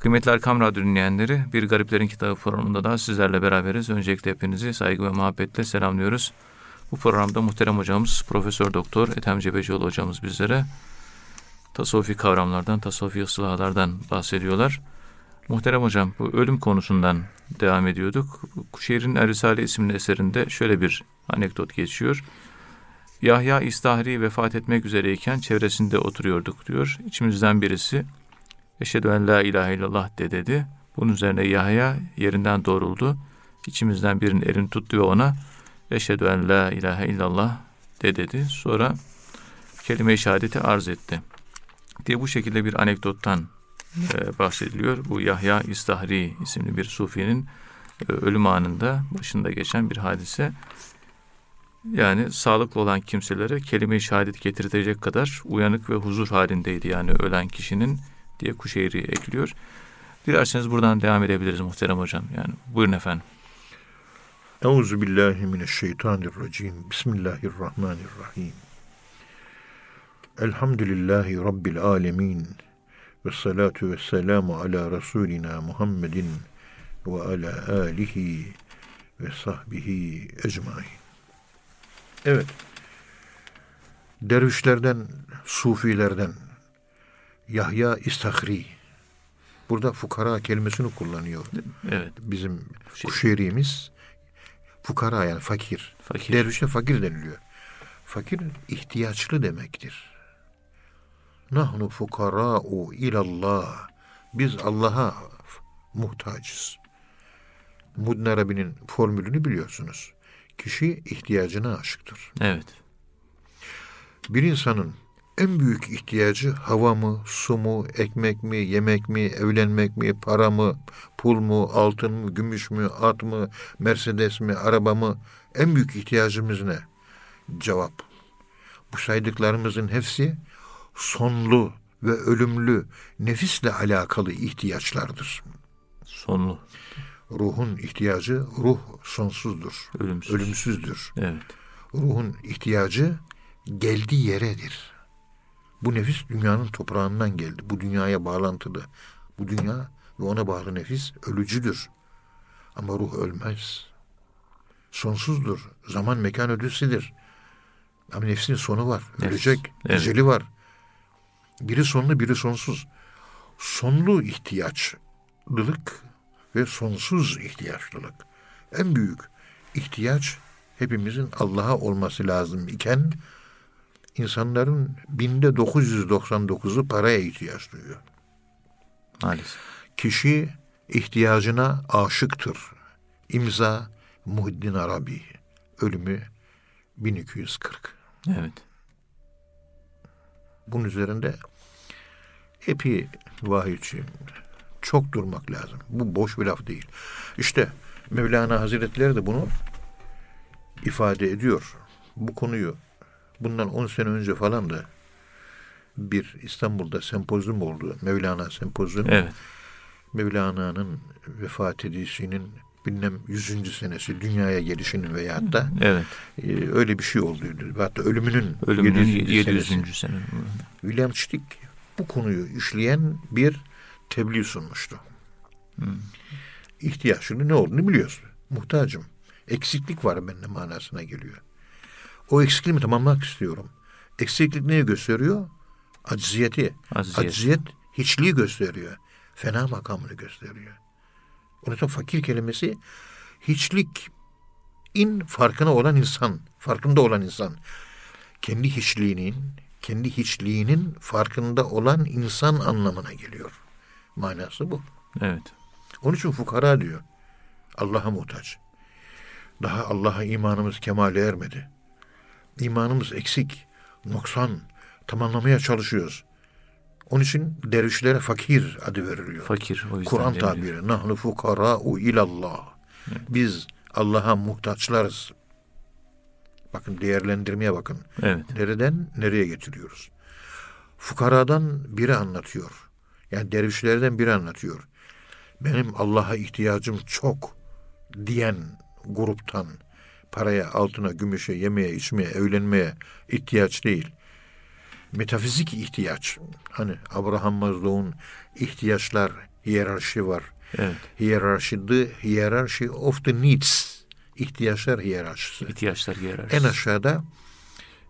Kıymetli Erkam Radyo dinleyenleri, Bir Gariplerin Kitabı programında da sizlerle beraberiz. Öncelikle hepinizi saygı ve muhabbetle selamlıyoruz. Bu programda muhterem hocamız Profesör Doktor Ethem Cebecioğlu hocamız bizlere tasavvufi kavramlardan, tasavvufi ıslahlardan bahsediyorlar. Muhterem hocam bu ölüm konusundan devam ediyorduk. Kuşehir'in Erisale isimli eserinde şöyle bir anekdot geçiyor. Yahya İstahri vefat etmek üzereyken çevresinde oturuyorduk diyor. İçimizden birisi Eşhedü en la ilahe illallah de dedi. Bunun üzerine Yahya yerinden doğruldu. İçimizden birinin elini tuttu ve ona Eşhedü en la ilahe illallah de dedi. Sonra kelime-i şehadeti arz etti. Diye bu şekilde bir anekdottan e, bahsediliyor. Bu Yahya İstahri isimli bir sufinin e, ölüm anında başında geçen bir hadise. Yani sağlıklı olan kimselere kelime-i şehadet getirecek kadar uyanık ve huzur halindeydi yani ölen kişinin diye Kuşeyri ekliyor. Dilerseniz buradan devam edebiliriz muhterem hocam. Yani buyurun efendim. Euzu billahi mineşşeytanirracim. Bismillahirrahmanirrahim. Elhamdülillahi rabbil alamin. Ve salatu ve selamu ala Resulina Muhammedin ve ala alihi ve sahbihi ecmain. Evet. Dervişlerden, sufilerden, Yahya İstahri. Burada fukara kelimesini kullanıyor. Evet. Bizim şey. kuşerimiz fukara yani fakir. fakir. Dervişe fakir deniliyor. Fakir ihtiyaçlı demektir. Nahnu fukara'u ilallah. Biz Allah'a muhtacız. Mudin Arabi'nin formülünü biliyorsunuz. Kişi ihtiyacına aşıktır. Evet. Bir insanın en büyük ihtiyacı hava mı, su mu, ekmek mi, yemek mi, evlenmek mi, para mı, pul mu, altın mı, gümüş mü, at mı, Mercedes mi, araba mı? En büyük ihtiyacımız ne? Cevap. Bu saydıklarımızın hepsi sonlu ve ölümlü nefisle alakalı ihtiyaçlardır. Sonlu. Ruhun ihtiyacı ruh sonsuzdur. Ölümsüz. Ölümsüzdür. Evet. Ruhun ihtiyacı geldiği yeredir. Bu nefis dünyanın toprağından geldi. Bu dünyaya bağlantılı. Bu dünya ve ona bağlı nefis ölücüdür. Ama ruh ölmez. Sonsuzdur. Zaman mekan ödüsüdür. Ama nefsin sonu var. Ölecek. Evet. Eceli var. Biri sonlu, biri sonsuz. Sonlu ihtiyaçlılık ve sonsuz ihtiyaçlılık. En büyük ihtiyaç hepimizin Allah'a olması lazım iken insanların binde 999'u paraya ihtiyaç duyuyor. Maalesef. Kişi ihtiyacına aşıktır. İmza Muhiddin Arabi. Ölümü 1240. Evet. Bunun üzerinde epi vahiyçi çok durmak lazım. Bu boş bir laf değil. İşte Mevlana Hazretleri de bunu ifade ediyor. Bu konuyu bundan 10 sene önce falan da bir İstanbul'da sempozyum oldu. Mevlana sempozyumu. Evet. Mevlana'nın vefat edişinin bilmem yüzüncü senesi dünyaya gelişinin veyahut da evet. e, öyle bir şey olduydu. Hatta ölümünün, ölümünün 700. 700. senesi. William Stick bu konuyu işleyen bir tebliğ sunmuştu. Hmm. İhtiyaçını ne olduğunu biliyorsun. Muhtacım. Eksiklik var bende manasına geliyor. O eksikliğimi tamamlamak istiyorum. Eksiklik neyi gösteriyor? Acziyeti. Acziyet. Acziyet hiçliği gösteriyor. Fena makamını gösteriyor. Onun için fakir kelimesi hiçlik in farkına olan insan, farkında olan insan. Kendi hiçliğinin, kendi hiçliğinin farkında olan insan anlamına geliyor. Manası bu. Evet. Onun için fukara diyor. Allah'a muhtaç. Daha Allah'a imanımız kemale ermedi. İmanımız eksik, noksan, tamamlamaya çalışıyoruz. Onun için dervişlere fakir adı veriliyor. Fakir. Kur'an tabiri. Nahnu fukara'u ilallah. Evet. Biz Allah'a muhtaçlarız. Bakın değerlendirmeye bakın. Evet. Nereden nereye getiriyoruz? Fukaradan biri anlatıyor. Yani dervişlerden biri anlatıyor. Benim Allah'a ihtiyacım çok diyen gruptan paraya, altına, gümüşe, yemeye, içmeye, evlenmeye ihtiyaç değil. Metafizik ihtiyaç. Hani Abraham Maslow'un ihtiyaçlar hiyerarşi var. Evet. Hiyerarşi, the hierarchy of the needs. İhtiyaçlar hiyerarşisi. İhtiyaçlar hiyerarşisi. En aşağıda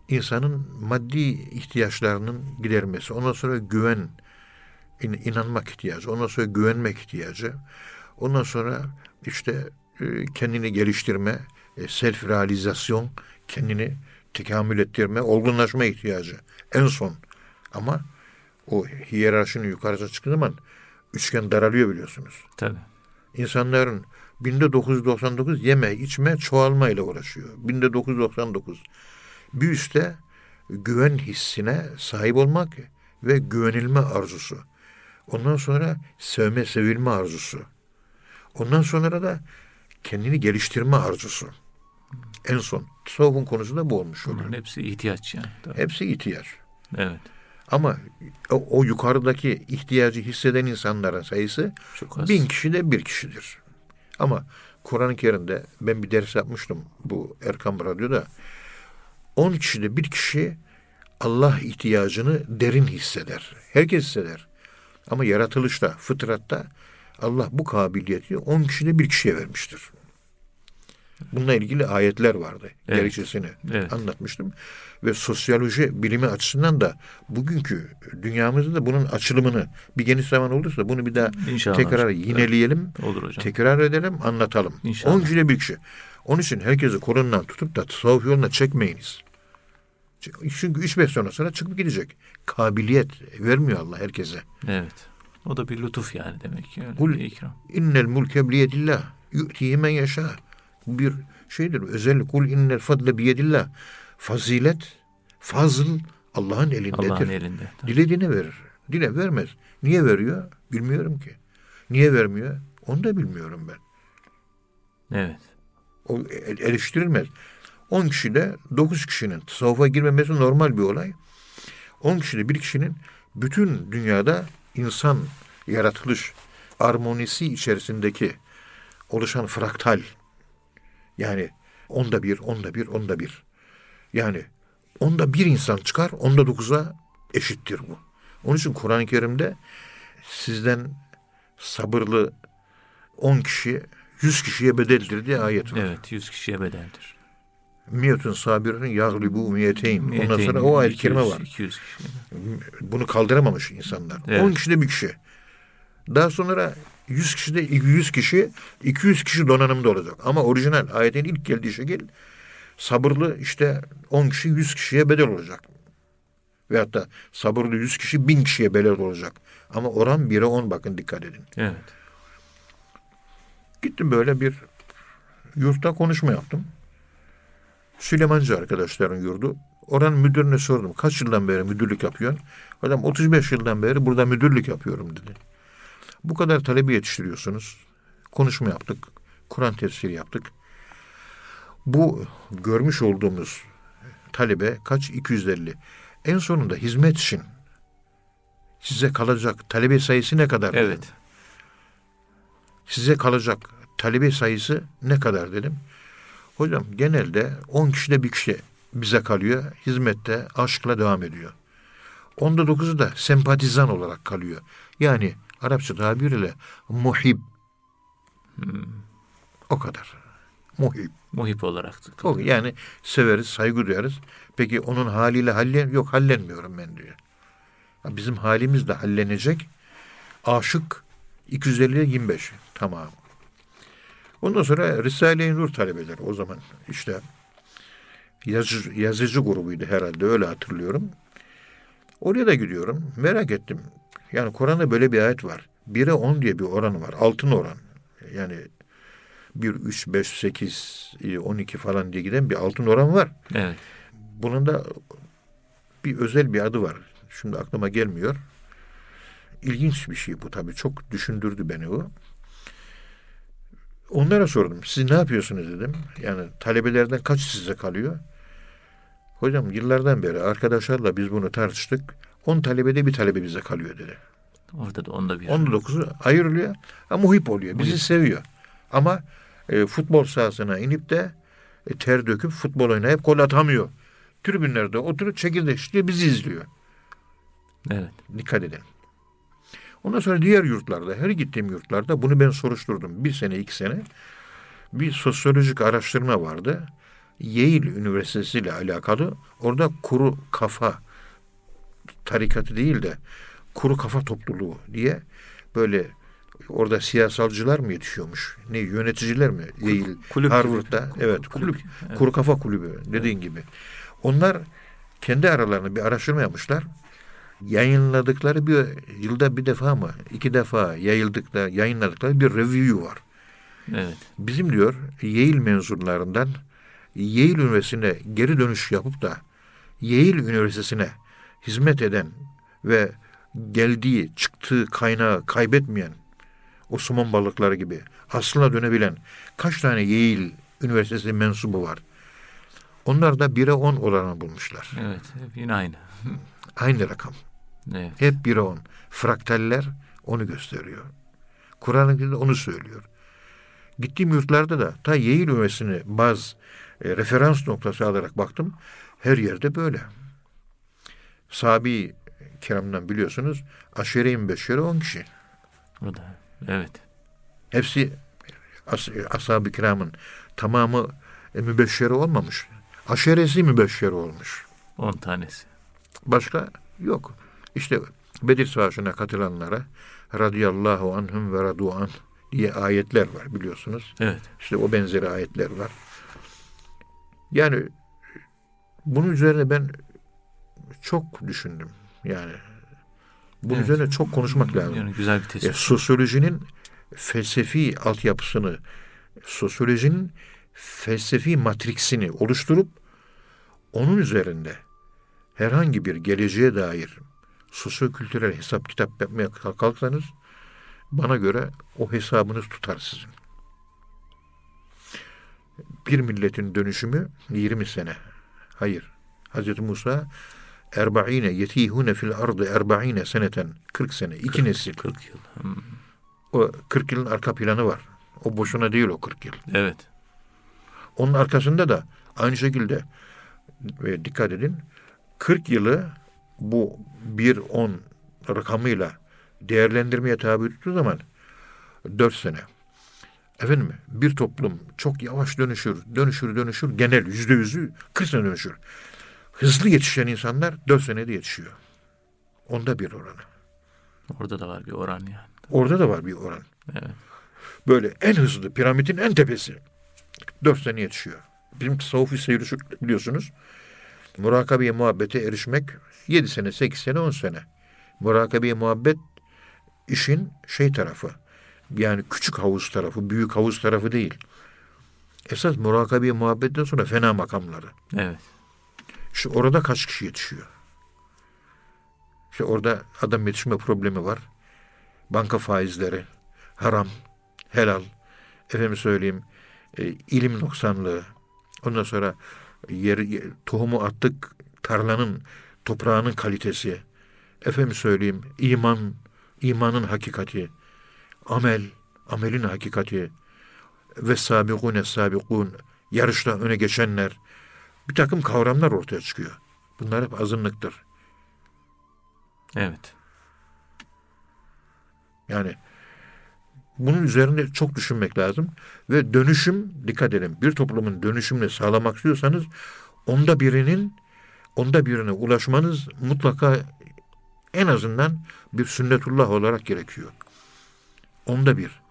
insanın maddi ihtiyaçlarının gidermesi. Ondan sonra güven, in, inanmak ihtiyacı. Ondan sonra güvenmek ihtiyacı. Ondan sonra işte e, kendini geliştirme, e, self realizasyon, kendini tekamül ettirme, olgunlaşma ihtiyacı. En son. Ama o hiyerarşinin yukarıda çıktığı zaman üçgen daralıyor biliyorsunuz. Tabii. İnsanların 1999 yeme, içme, çoğalma ile uğraşıyor. 1999. Bir üstte güven hissine sahip olmak ve güvenilme arzusu. Ondan sonra sevme, sevilme arzusu. Ondan sonra da kendini geliştirme arzusu. En son. Tasavvufun konusu da bu olmuş oluyor. Bunların hepsi ihtiyaç yani. Tabii. Hepsi ihtiyaç. Evet. Ama o, o yukarıdaki ihtiyacı hisseden insanların sayısı bin kişi de bir kişidir. Ama Kur'an-ı Kerim'de ben bir ders yapmıştım bu Erkam Radyo'da. On kişide bir kişi Allah ihtiyacını derin hisseder. Herkes hisseder. Ama yaratılışta, fıtratta Allah bu kabiliyeti on kişide bir kişiye vermiştir. Bununla ilgili ayetler vardı. Evet. Gerekçesini Evet. anlatmıştım. Ve sosyoloji bilimi açısından da bugünkü dünyamızda da bunun açılımını bir geniş zaman olursa bunu bir daha İnşallah tekrar hocam. yineleyelim, Olur hocam. tekrar edelim, anlatalım. İnşallah. 10 kişide bir kişi. Onun için herkesi kolundan tutup da tasavvuf yoluna çekmeyiniz. Çünkü 3-5 sene sonra çıkıp gidecek. Kabiliyet vermiyor Allah herkese. Evet. O da bir lütuf yani demek ki. Öyle Kul- bir ikram. İnnel mulke biyedillah. Yu'tihi men yaşa. Bir şeydir. Özellik. Kul innel fadle biyedillah. Fazilet, fazıl Allah'ın elindedir. Allah'ın elinde. Dilediğine verir. Dile vermez. Niye veriyor? Bilmiyorum ki. Niye vermiyor? Onu da bilmiyorum ben. Evet. O el- eleştirilmez. 10 kişide 9 kişinin tasavvufa girmemesi normal bir olay. 10 kişide bir kişinin bütün dünyada insan yaratılış armonisi içerisindeki oluşan fraktal yani onda bir, onda bir, onda bir. Yani onda bir insan çıkar, onda dokuza eşittir bu. Onun için Kur'an-ı Kerim'de sizden sabırlı 10 kişi 100 kişiye bedeldir diye ayet var. Evet. Yüz kişiye bedeldir. Miyetun sabirin yaglibu miyeteyn. Ondan sonra o ayet 200 kerime var. 200 kişi. Bunu kaldıramamış insanlar. Evet. 10 kişide bir kişi. Daha sonra 100 kişide 100 kişi 200 kişi donanımda olacak. Ama orijinal ayetin ilk geldiği şekil sabırlı işte 10 kişi 100 kişiye bedel olacak. Veyahut da sabırlı 100 kişi 1000 kişiye bedel olacak. Ama oran 1'e 10 bakın dikkat edin. Evet. Gittim böyle bir yurtta konuşma yaptım. Süleymancı arkadaşların yurdu. Oranın müdürüne sordum. Kaç yıldan beri müdürlük yapıyorsun? Adam 35 yıldan beri burada müdürlük yapıyorum dedi. Bu kadar talebi yetiştiriyorsunuz. Konuşma yaptık. Kur'an tefsiri yaptık. Bu görmüş olduğumuz talebe kaç? 250. En sonunda hizmet için size kalacak talebe sayısı ne kadar? dedim. Evet. size kalacak talebe sayısı ne kadar dedim. Hocam genelde 10 kişide bir kişi bize kalıyor. Hizmette aşkla devam ediyor. Onda dokuzu da sempatizan olarak kalıyor. Yani Arapça tabiriyle muhib. O kadar. Muhib. Muhip olarak. O, yani severiz, saygı duyarız. Peki onun haliyle hallen yok hallenmiyorum ben diyor. Bizim halimiz de hallenecek. Aşık 250'ye 25. Tamam. Ondan sonra Risale-i Nur talebeleri o zaman işte yazıcı, yazıcı grubuydu herhalde öyle hatırlıyorum. Oraya da gidiyorum. Merak ettim. Yani Kur'an'da böyle bir ayet var. 1'e 10 diye bir oranı var. Altın oran. Yani 1, 3, 5, 8, 12 falan diye giden bir altın oran var. Evet. Bunun da bir özel bir adı var. Şimdi aklıma gelmiyor. İlginç bir şey bu tabii. Çok düşündürdü beni o. Onlara sordum. Siz ne yapıyorsunuz dedim. Yani talebelerden kaç size kalıyor? Hocam yıllardan beri arkadaşlarla biz bunu tartıştık. 10 talebede bir talebe bize kalıyor dedi. Orada da onda bir. 19'u ayrılıyor. Ama muhip oluyor. Bizi Muhip. seviyor. Ama e, futbol sahasına inip de e, ter döküp futbol oynayıp gol atamıyor. Tribünlerde oturup çekirdek içiyor bizi izliyor. Evet. Dikkat edin. Ondan sonra diğer yurtlarda, her gittiğim yurtlarda bunu ben soruşturdum. Bir sene, iki sene. Bir sosyolojik araştırma vardı. Yale Üniversitesi ile alakalı. Orada kuru kafa tarikatı değil de kuru kafa topluluğu diye böyle orada siyasalcılar mı yetişiyormuş? Ne yöneticiler mi? Yale, kulüp Harvard'da gibi. evet kulüp, Kulüp, evet. kuru kafa kulübü dediğin gibi. Onlar kendi aralarında bir araştırma yapmışlar. Yayınladıkları bir yılda bir defa mı iki defa yayıldıkları yayınladıkları bir review var. Evet. Bizim diyor Yale mezunlarından Yale Üniversitesi'ne geri dönüş yapıp da Yale Üniversitesi'ne hizmet eden ve geldiği, çıktığı kaynağı kaybetmeyen o somon balıkları gibi aslına dönebilen kaç tane Yale Üniversitesi mensubu var? Onlar da 1'e 10 oranı bulmuşlar. Evet. Hep yine aynı. Aynı rakam. Evet. Hep 1'e 10. Fraktaller onu gösteriyor. Kur'an-ı onu söylüyor. Gittiğim yurtlarda da ta Yale Üniversitesi'ne baz e, referans noktası alarak baktım. Her yerde böyle. Sabi kiramdan biliyorsunuz aşere-i mübeşşere 10 kişi. O da. Evet. Hepsi as, ashab-ı kiramın tamamı e, mübeşşere olmamış. Aşeresi mübeşşere olmuş. 10 tanesi. Başka yok. İşte Bedir Savaşı'na katılanlara radıyallahu anhum ve radu an diye ayetler var biliyorsunuz. Evet. İşte o benzeri ayetler var. Yani bunun üzerine ben çok düşündüm. Yani bunun Evet. üzerine çok konuşmak lazım. Yani güzel bir E, tespit. sosyolojinin felsefi altyapısını, sosyolojinin felsefi matriksini oluşturup onun üzerinde herhangi bir geleceğe dair sosyokültürel hesap kitap yapmaya kalkarsanız bana göre o hesabınız tutar sizin. Bir milletin dönüşümü 20 sene. Hayır. Hz. Musa erba'ine yetihune fil ardı erba'ine seneten 40 sene. iki nesil. 40 yıl. Hmm. O 40 yılın arka planı var. O boşuna değil o 40 yıl. Evet. Onun arkasında da aynı şekilde ve dikkat edin 40 yılı bu 1-10 rakamıyla değerlendirmeye tabi tuttuğu zaman 4 sene. Efendim bir toplum çok yavaş dönüşür, dönüşür, dönüşür. Genel yüzde yüzü 40 sene dönüşür. Hızlı yetişen insanlar 4 senede yetişiyor. Onda bir oranı. Orada da var bir oran yani. Orada da var bir oran. Evet. Böyle en hızlı piramidin en tepesi. Dört sene yetişiyor. Bizim tasavvufi şu biliyorsunuz. Murakabeye muhabbete erişmek yedi sene, sekiz sene, on sene. Murakabeye muhabbet işin şey tarafı. Yani küçük havuz tarafı, büyük havuz tarafı değil. Esas murakabeye muhabbetten sonra fena makamları. Evet. İşte orada kaç kişi yetişiyor? İşte orada adam yetişme problemi var. Banka faizleri, haram, helal, efendim söyleyeyim, e, ilim noksanlığı. Ondan sonra yer, yer- tohumu attık, tarlanın, toprağının kalitesi. Efendim söyleyeyim, iman, imanın hakikati, amel, amelin hakikati ve sabikune sabikun, yarışta öne geçenler, bir takım kavramlar ortaya çıkıyor. Bunlar hep azınlıktır. Evet. Yani bunun üzerinde çok düşünmek lazım. Ve dönüşüm, dikkat edin, bir toplumun dönüşümünü sağlamak istiyorsanız onda birinin, onda birine ulaşmanız mutlaka en azından bir sünnetullah olarak gerekiyor. Onda bir.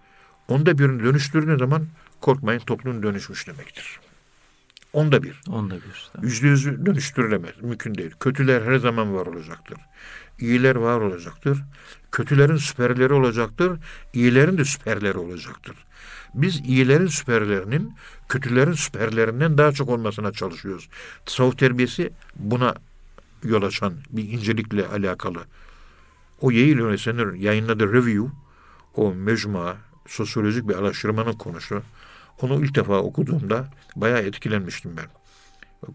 Onda birini dönüştürdüğünüz zaman korkmayın toplum dönüşmüş demektir. Onda bir. Onda bir. Tamam. Yüzde yüzü dönüştürülemez. Mümkün değil. Kötüler her zaman var olacaktır. İyiler var olacaktır. Kötülerin süperleri olacaktır. İyilerin de süperleri olacaktır. Biz iyilerin süperlerinin kötülerin süperlerinden daha çok olmasına çalışıyoruz. Tasavvuf terbiyesi buna yol açan bir incelikle alakalı. O Yale Üniversitesi'nin yayınladığı review, o mecmua, sosyolojik bir araştırmanın konusu. Onu ilk defa okuduğumda bayağı etkilenmiştim ben.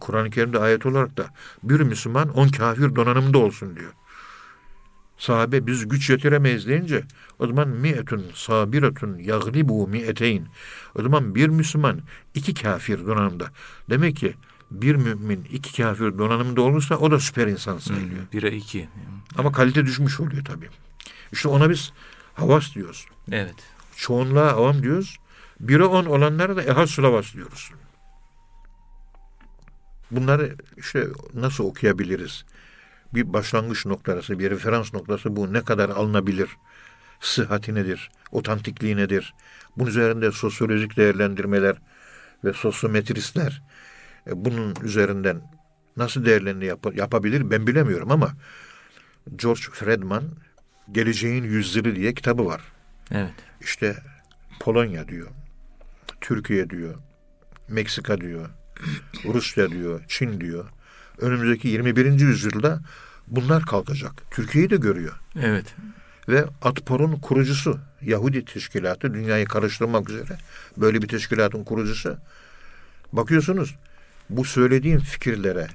Kur'an-ı Kerim'de ayet olarak da bir Müslüman on kafir donanımda olsun diyor. Sahabe biz güç yetiremeyiz deyince o zaman mi'etun sabiratun yaglibu mi'eteyn. O zaman bir Müslüman iki kafir donanımda. Demek ki bir mümin iki kafir donanımda olursa o da süper insan sayılıyor. Hmm, Bire iki. Ama kalite düşmüş oluyor tabii. İşte ona biz havas diyoruz. Evet. Çoğunluğa avam diyoruz. Biri on olanlara da ehas sulavas diyoruz. Bunları işte nasıl okuyabiliriz? Bir başlangıç noktası, bir referans noktası bu. Ne kadar alınabilir? Sıhhati nedir? Otantikliği nedir? Bunun üzerinde sosyolojik değerlendirmeler ve sosyometristler e, bunun üzerinden nasıl değerlerini yap- yapabilir ben bilemiyorum ama George Friedman Geleceğin Yüzyılı diye kitabı var. Evet. İşte Polonya diyor, Türkiye diyor, Meksika diyor, Rusya diyor, Çin diyor. Önümüzdeki 21. yüzyılda bunlar kalkacak. Türkiye'yi de görüyor. Evet. Ve Atpor'un kurucusu, Yahudi teşkilatı, dünyayı karıştırmak üzere böyle bir teşkilatın kurucusu. Bakıyorsunuz bu söylediğim fikirlere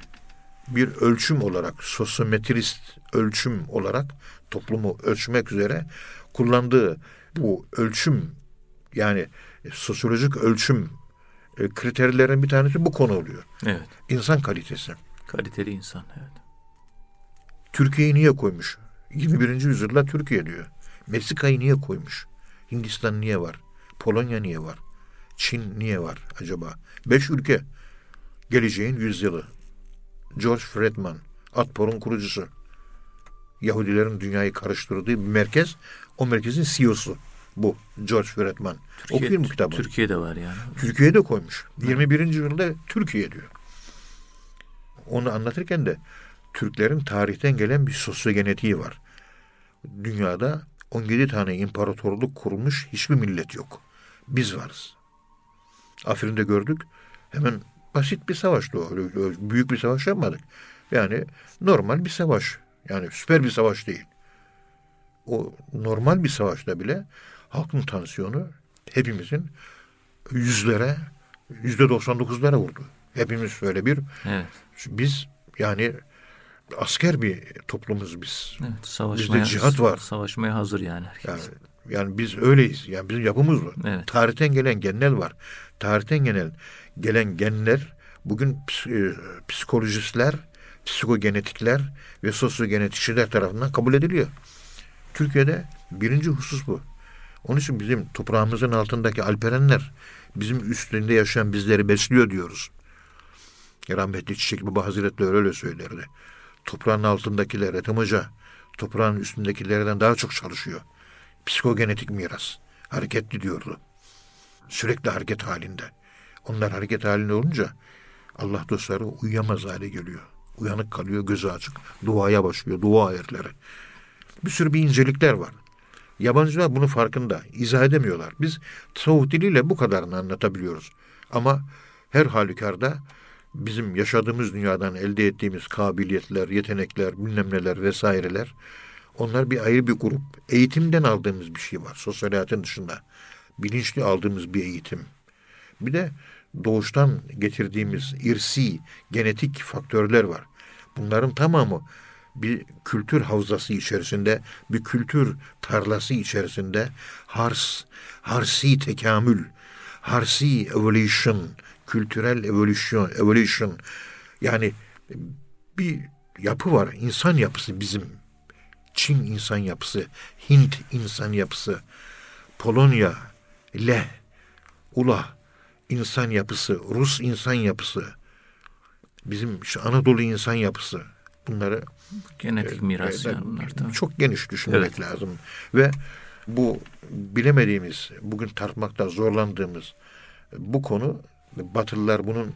bir ölçüm olarak, sosyometrist ölçüm olarak toplumu ölçmek üzere kullandığı bu ölçüm yani sosyolojik ölçüm e, kriterlerin bir tanesi bu konu oluyor. Evet. İnsan kalitesi. Kaliteli insan. Evet. Türkiye'yi niye koymuş? 21. yüzyılda Türkiye diyor. Meksika'yı niye koymuş? Hindistan niye var? Polonya niye var? Çin niye var acaba? Beş ülke. Geleceğin yüzyılı. George Friedman, Atpor'un kurucusu. Yahudilerin dünyayı karıştırdığı bir merkez. O merkezin CEO'su bu George Friedman. Okuyun bu kitabı. Türkiye'de var yani. Türkiye'de koymuş. 21. yüzyılda Türkiye diyor. Onu anlatırken de Türklerin tarihten gelen bir sosyogenetiği var. Dünyada 17 tane imparatorluk kurmuş hiçbir millet yok. Biz varız. Afrin'de gördük. Hemen basit bir savaştı o. Büyük bir savaş yapmadık. Yani normal bir savaş. Yani süper bir savaş değil. O normal bir savaşta bile halkın tansiyonu hepimizin yüzlere, yüzde 99'lara vurdu. Hepimiz öyle bir Evet. biz yani asker bir toplumuz biz. Evet. Savaşmaya, cihat var. Savaşmaya hazır yani herkes. Yani, yani biz öyleyiz. Yani bizim yapımız var. Evet. Tarihten gelen genler var. Tarihten gelen gelen genler bugün e, psikolojistler, psikogenetikler ve sosyogenetikçiler tarafından kabul ediliyor. Türkiye'de birinci husus bu. Onun için bizim toprağımızın altındaki alperenler bizim üstünde yaşayan bizleri besliyor diyoruz. Rahmetli Çiçek Baba Hazretleri öyle söylerdi. Toprağın altındakiler Ethem Hoca toprağın üstündekilerden daha çok çalışıyor. Psikogenetik miras. Hareketli diyordu. Sürekli hareket halinde. Onlar hareket halinde olunca Allah dostları uyuyamaz hale geliyor. Uyanık kalıyor, gözü açık. Duaya başlıyor, dua erleri. Bir sürü bir incelikler var. Yabancılar bunun farkında. İzah edemiyorlar. Biz tasavvuf diliyle bu kadarını anlatabiliyoruz. Ama her halükarda bizim yaşadığımız dünyadan elde ettiğimiz kabiliyetler, yetenekler, bilmem neler vesaireler onlar bir ayrı bir grup. Eğitimden aldığımız bir şey var. Sosyal hayatın dışında. Bilinçli aldığımız bir eğitim. Bir de doğuştan getirdiğimiz irsi, genetik faktörler var. Bunların tamamı bir kültür havzası içerisinde, bir kültür tarlası içerisinde hars, harsi tekamül, harsi evolution, kültürel evolution, evolution yani bir yapı var. İnsan yapısı bizim. Çin insan yapısı, Hint insan yapısı, Polonya, Leh, Ula insan yapısı, Rus insan yapısı, bizim şu Anadolu insan yapısı. Bunları Genetik miras e, yani bunlar tabii. çok geniş düşünmek Evet. lazım. Ve bu bilemediğimiz, bugün tartmakta zorlandığımız bu konu Batılılar bunun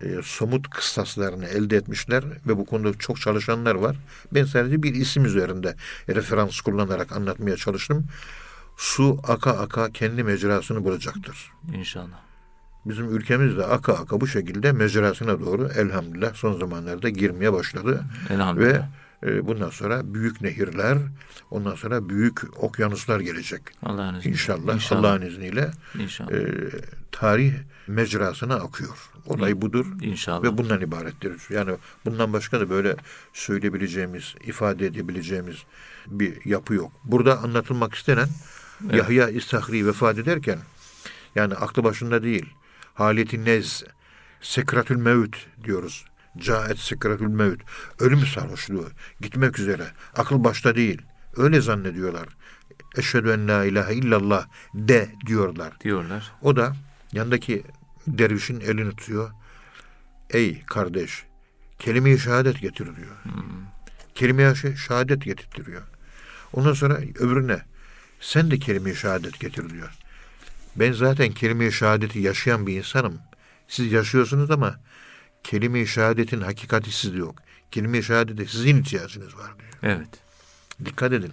e, somut kıstaslarını elde etmişler ve bu konuda çok çalışanlar var. Ben sadece bir isim üzerinde referans kullanarak anlatmaya çalıştım. Su aka aka kendi mecrasını bulacaktır. İnşallah. Bizim ülkemiz de aka aka bu şekilde mecrasına doğru elhamdülillah son zamanlarda girmeye başladı. Ve e, bundan sonra büyük nehirler, ondan sonra büyük okyanuslar gelecek. Allah'ın izniyle. İnşallah, İnşallah. Allah'ın izniyle İnşallah. e, tarih mecrasına akıyor. Olay budur İnşallah. ve bundan ibarettir. Yani bundan başka da böyle söyleyebileceğimiz, ifade edebileceğimiz bir yapı yok. Burada anlatılmak istenen Evet. Yahya İstahri vefat ederken yani aklı başında değil. Haleti nez, sekratül mevt diyoruz. Caet sekratül mevt. Ölüm sarhoşluğu. Gitmek üzere. Akıl başta değil. Öyle zannediyorlar. Eşhedü en la ilahe illallah de diyorlar. Diyorlar. O da yandaki dervişin elini tutuyor. Ey kardeş kelime-i şehadet getir diyor. Hmm. Kelime-i şehadet getirtiyor. Ondan sonra öbürüne sen de kelime-i şehadet getir diyor. Ben zaten kelime-i şehadeti yaşayan bir insanım. Siz yaşıyorsunuz ama kelime-i şehadetin hakikati sizde yok. Kelime-i şehadete sizin ihtiyacınız var diyor. Evet. Dikkat edin.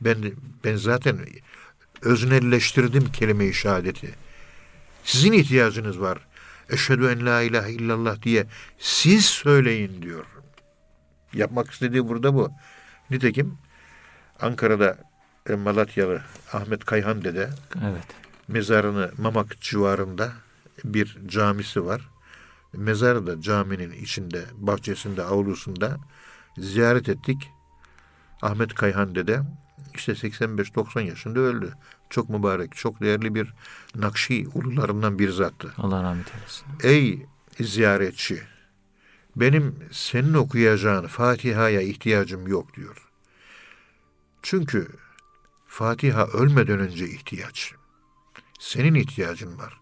Ben ben zaten öznelleştirdim kelime-i şehadeti. Sizin ihtiyacınız var. Eşhedü en la ilahe illallah diye siz söyleyin diyor. Yapmak istediği burada bu. Nitekim Ankara'da e, Malatyalı Ahmet Kayhan dede evet. Mezarını Mamak civarında bir camisi var. Mezarı da caminin içinde, bahçesinde, avlusunda ziyaret ettik. Ahmet Kayhan dede işte 85-90 yaşında öldü. Çok mübarek, çok değerli bir Nakşi ulularından bir zattı. Allah rahmet eylesin. Ey ziyaretçi, benim senin okuyacağın Fatiha'ya ihtiyacım yok diyor. Çünkü Fatiha ölmeden önce ihtiyaç. Senin ihtiyacın var.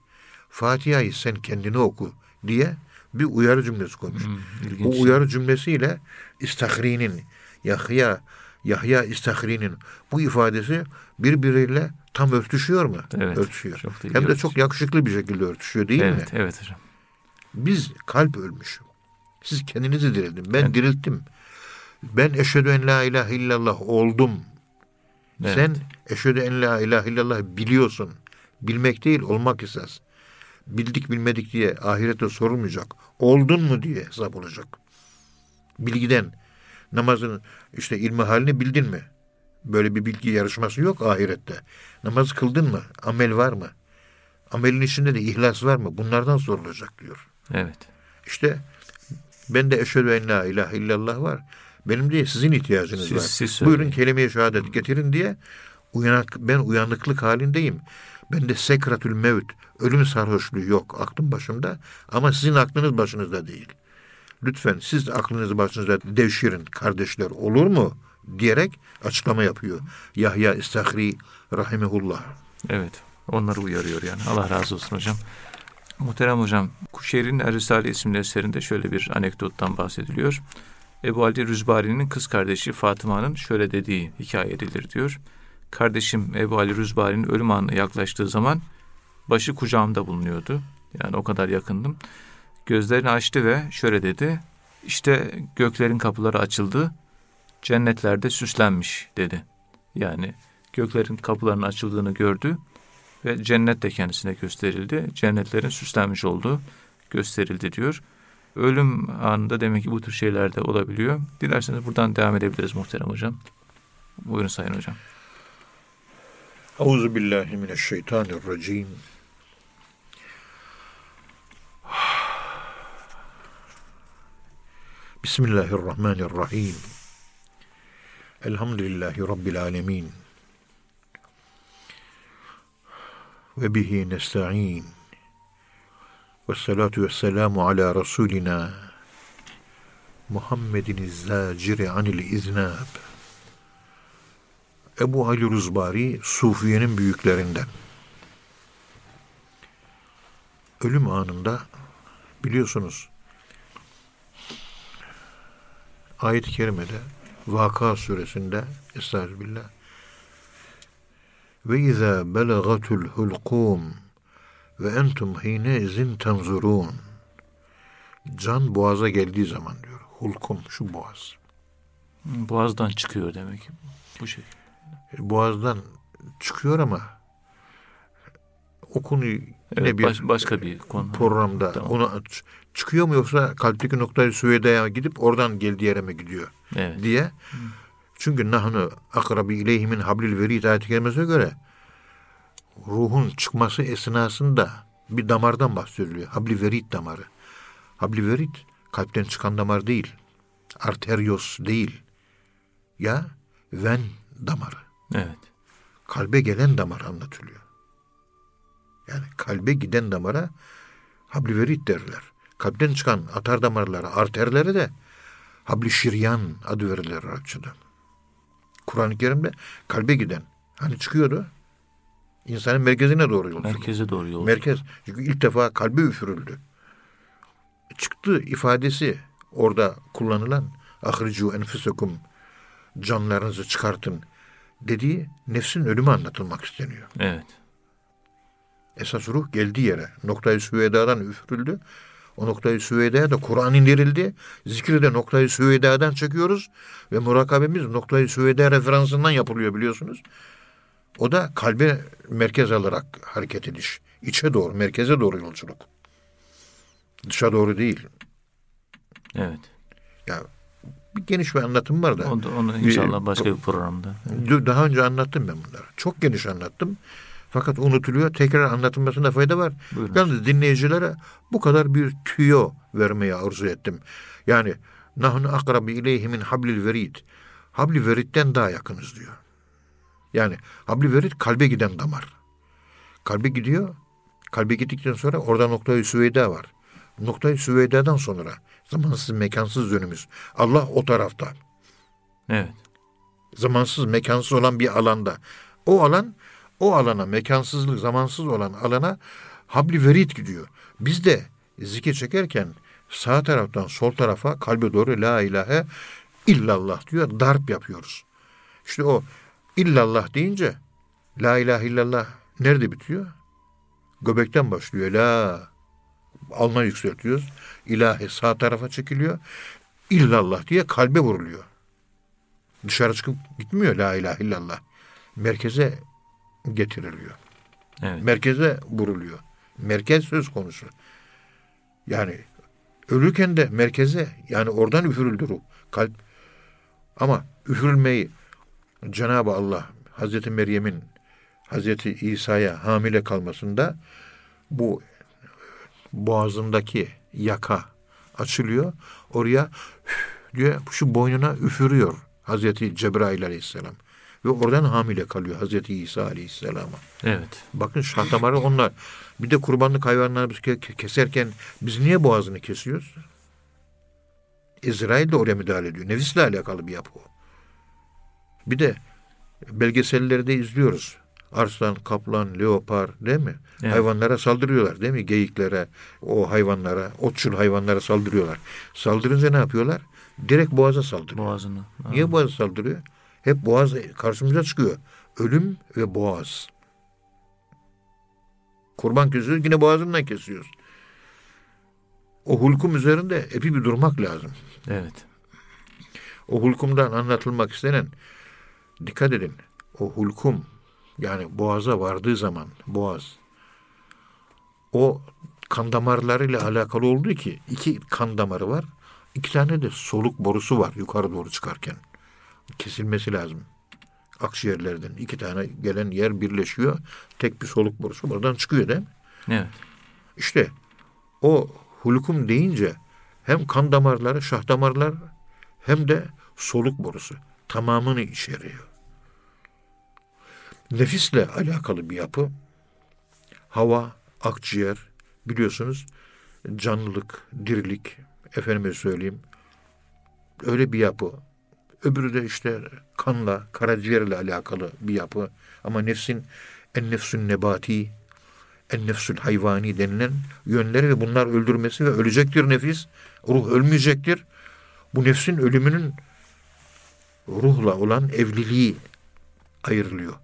Fatiha'yı sen kendine oku diye bir uyarı cümlesi koymuş. Hmm, Bu uyarı cümlesiyle İstahri'nin Yahya Yahya İstahri'nin bu ifadesi birbiriyle tam örtüşüyor mu? Evet. Örtüşüyor. Çok Hem de çok yakışıklı bir şekilde örtüşüyor değil evet, mi? Evet, evet hocam. Biz kalp ölmüş. Siz kendinizi diriltin. Ben evet. dirilttim. Ben eşhedü en la ilahe illallah oldum. Evet. Sen eşhedü en la ilahe illallah biliyorsun. Bilmek değil olmak esas. Bildik bilmedik diye ahirette sorulmayacak. Oldun mu diye hesap olacak. Bilgiden namazın işte ilmi halini bildin mi? Böyle bir bilgi yarışması yok ahirette. Namaz kıldın mı? Amel var mı? Amelin içinde de ihlas var mı? Bunlardan sorulacak diyor. Evet. İşte ben de eşhedü en la ilahe illallah var. Benim diye sizin ihtiyacınız siz, var. Siz Buyurun kelime-i şehadet getirin diye uyanak, ben uyanıklık halindeyim. Ben de sekratül mevt, ölüm sarhoşluğu yok aklım başımda ama sizin aklınız başınızda değil. Lütfen siz aklınızı başınızda devşirin kardeşler olur mu? diyerek açıklama yapıyor. Yahya İstahri rahimehullah. Evet. Onları uyarıyor yani. Allah razı olsun hocam. Muhterem hocam, Kuşehir'in Erisale isimli eserinde şöyle bir anekdottan bahsediliyor. Ebu Ali Rüzbari'nin kız kardeşi Fatıma'nın şöyle dediği hikaye edilir diyor. Kardeşim Ebu Ali Rüzbari'nin ölüm anına yaklaştığı zaman başı kucağımda bulunuyordu. Yani o kadar yakındım. Gözlerini açtı ve şöyle dedi. İşte göklerin kapıları açıldı. Cennetlerde süslenmiş dedi. Yani göklerin kapılarının açıldığını gördü ve cennet de kendisine gösterildi. Cennetlerin süslenmiş olduğu gösterildi diyor. Ölüm anında demek ki bu tür şeyler de olabiliyor. Dilerseniz buradan devam edebiliriz muhterem hocam. Buyurun sayın hocam. Euzu billahi mineşşeytanirracim. Bismillahirrahmanirrahim. Elhamdülillahi Rabbil alemin. Ve bihi nesta'in. Ve salatu ve selamu ala Resulina Muhammedin zaciri anil iznab. Ebu Ali Ruzbari Sufiye'nin büyüklerinden. Ölüm anında biliyorsunuz ayet-i kerimede Vaka suresinde Estağfirullah ve izâ belagatul hulkum ve entum hine izin tanzurun can boğaza geldiği zaman diyor. Hulkum şu boğaz. Boğazdan çıkıyor demek bu şey. Boğazdan çıkıyor ama o konuyu evet, bir baş, başka bir konu. programda tamam. onu çıkıyor mu yoksa kalpteki noktayı Süveyda'ya gidip oradan geldiği yere mi gidiyor evet. diye. Hı. Çünkü nahnu akrabi ileyhimin hablil verid ayet kelimesine göre ruhun çıkması esnasında bir damardan bahsediliyor. Habli verid damarı. Habli verid kalpten çıkan damar değil. Arterios değil. Ya ven damarı. Evet. Kalbe gelen damar anlatılıyor. Yani kalbe giden damara habli verid derler. Kalpten çıkan atar damarlara, arterlere de habli şiryan adı verilir Arapçada. Kur'an-ı Kerim'de kalbe giden. Hani çıkıyordu. İnsanın merkezine doğru yolculuk. Merkeze doğru yol. Merkez. Çünkü ilk defa kalbe üfürüldü. Çıktı ifadesi orada kullanılan ahricu enfusekum canlarınızı çıkartın dediği nefsin ölümü anlatılmak isteniyor. Evet. Esas ruh geldiği yere noktayı süvedadan üfürüldü. O noktayı süvedaya da Kur'an indirildi. Zikri de noktayı süvedadan çekiyoruz. Ve murakabemiz noktayı süveda referansından yapılıyor biliyorsunuz. O da kalbe merkez alarak hareket ediş. İçe doğru, merkeze doğru yolculuk. Dışa doğru değil. Evet. Ya bir geniş bir anlatım var da. Onu, onu inşallah başka bir programda. Daha önce anlattım ben bunları. Çok geniş anlattım. Fakat unutuluyor. Tekrar anlatılmasında fayda var. Buyurun. Yalnız dinleyicilere bu kadar bir tüyo vermeye arzu ettim. Yani nahnu akrabi ileyhi min hablil verid. Habli veritten daha yakınız diyor. Yani habli verid kalbe giden damar. Kalbe gidiyor. Kalbe gittikten sonra orada noktayı süveyda var. Noktayı süveydadan sonra zamansız mekansız dönümüz. Allah o tarafta. Evet. Zamansız mekansız olan bir alanda. O alan o alana mekansızlık zamansız olan alana habli verit gidiyor. Biz de zikir çekerken sağ taraftan sol tarafa kalbe doğru la ilahe illallah diyor darp yapıyoruz. İşte o illallah deyince la ilahe illallah nerede bitiyor? Göbekten başlıyor. La alna yükseltiyoruz. İlahi sağ tarafa çekiliyor. İllallah diye kalbe vuruluyor. Dışarı çıkıp gitmiyor la ilahe illallah. Merkeze getiriliyor. Evet. Merkeze vuruluyor. Merkez söz konusu. Yani ölürken de merkeze yani oradan üfürüldü ruh. Kalp. Ama üfürülmeyi Cenab-ı Allah Hazreti Meryem'in Hazreti İsa'ya hamile kalmasında bu boğazındaki yaka açılıyor. Oraya diyor şu boynuna üfürüyor Hazreti Cebrail aleyhisselam. Ve oradan hamile kalıyor Hazreti İsa aleyhisselama. Evet. Bakın şah damarı onlar. Bir de kurbanlık hayvanları keserken biz niye boğazını kesiyoruz? İsrail de oraya müdahale ediyor. Nefisle alakalı bir yapı o. Bir de belgesellerde izliyoruz. Arslan, kaplan, leopar değil mi? Evet. Hayvanlara saldırıyorlar değil mi? Geyiklere, o hayvanlara, otçul hayvanlara saldırıyorlar. Saldırınca ne yapıyorlar? Direkt boğaza saldırıyor. Boğazını. Niye boğaza saldırıyor? Hep boğaz karşımıza çıkıyor. Ölüm ve boğaz. Kurban kesiyoruz yine boğazından kesiyoruz. O hulkum üzerinde epi bir durmak lazım. Evet. O hulkumdan anlatılmak istenen dikkat edin. O hulkum yani boğaza vardığı zaman boğaz o kan damarlarıyla alakalı olduğu ki iki kan damarı var. iki tane de soluk borusu var yukarı doğru çıkarken. Kesilmesi lazım. Akciğerlerden iki tane gelen yer birleşiyor. Tek bir soluk borusu buradan çıkıyor değil mi? Evet. İşte o hulkum deyince hem kan damarları, şah damarlar hem de soluk borusu tamamını içeriyor. Nefisle alakalı bir yapı. Hava, akciğer biliyorsunuz canlılık, dirilik efendime söyleyeyim öyle bir yapı. Öbürü de işte kanla, karaciğerle alakalı bir yapı. Ama nefsin en nefsün nebati, en nefsül hayvani denilen yönleri ve bunlar öldürmesi ve ölecektir nefis. Ruh ölmeyecektir. Bu nefsin ölümünün ruhla olan evliliği ayrılıyor.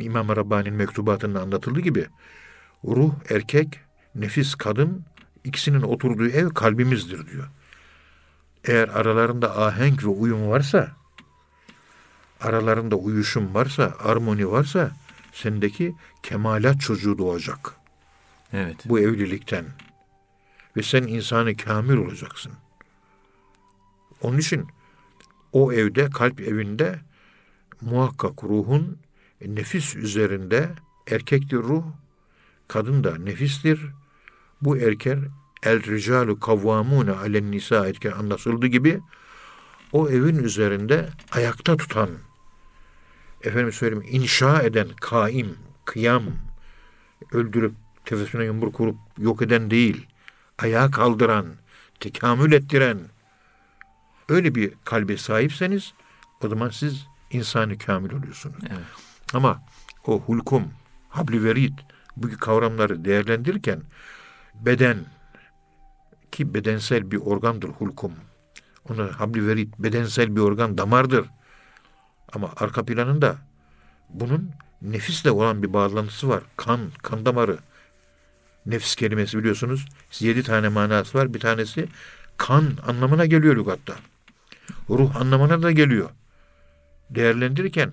İmam Rabbani'nin mektubatında anlatıldığı gibi ruh erkek, nefis kadın ikisinin oturduğu ev kalbimizdir diyor. Eğer aralarında ahenk ve uyum varsa, aralarında uyuşum varsa, armoni varsa sendeki kemalat çocuğu doğacak. Evet. Bu evlilikten. Ve sen insanı kamil olacaksın. Onun için o evde, kalp evinde muhakkak ruhun nefis üzerinde erkektir ruh, kadın da nefistir. Bu erker el ricalu kavvamune alen nisa erken anlaşıldığı gibi o evin üzerinde ayakta tutan efendim söyleyeyim inşa eden kaim, kıyam öldürüp tefesine yumruk vurup yok eden değil ayağa kaldıran, tekamül ettiren öyle bir kalbe sahipseniz O zaman siz insani kamil oluyorsunuz. Evet. Ama o hulkum, habli verid bu kavramları değerlendirirken beden ki bedensel bir organdır hulkum. Ona habli verid bedensel bir organ damardır. Ama arka planında bunun nefisle olan bir bağlantısı var. Kan, kan damarı. Nefis kelimesi biliyorsunuz yedi tane manası var. Bir tanesi kan anlamına geliyor lügatta. Ruh anlamına da geliyor. Değerlendirirken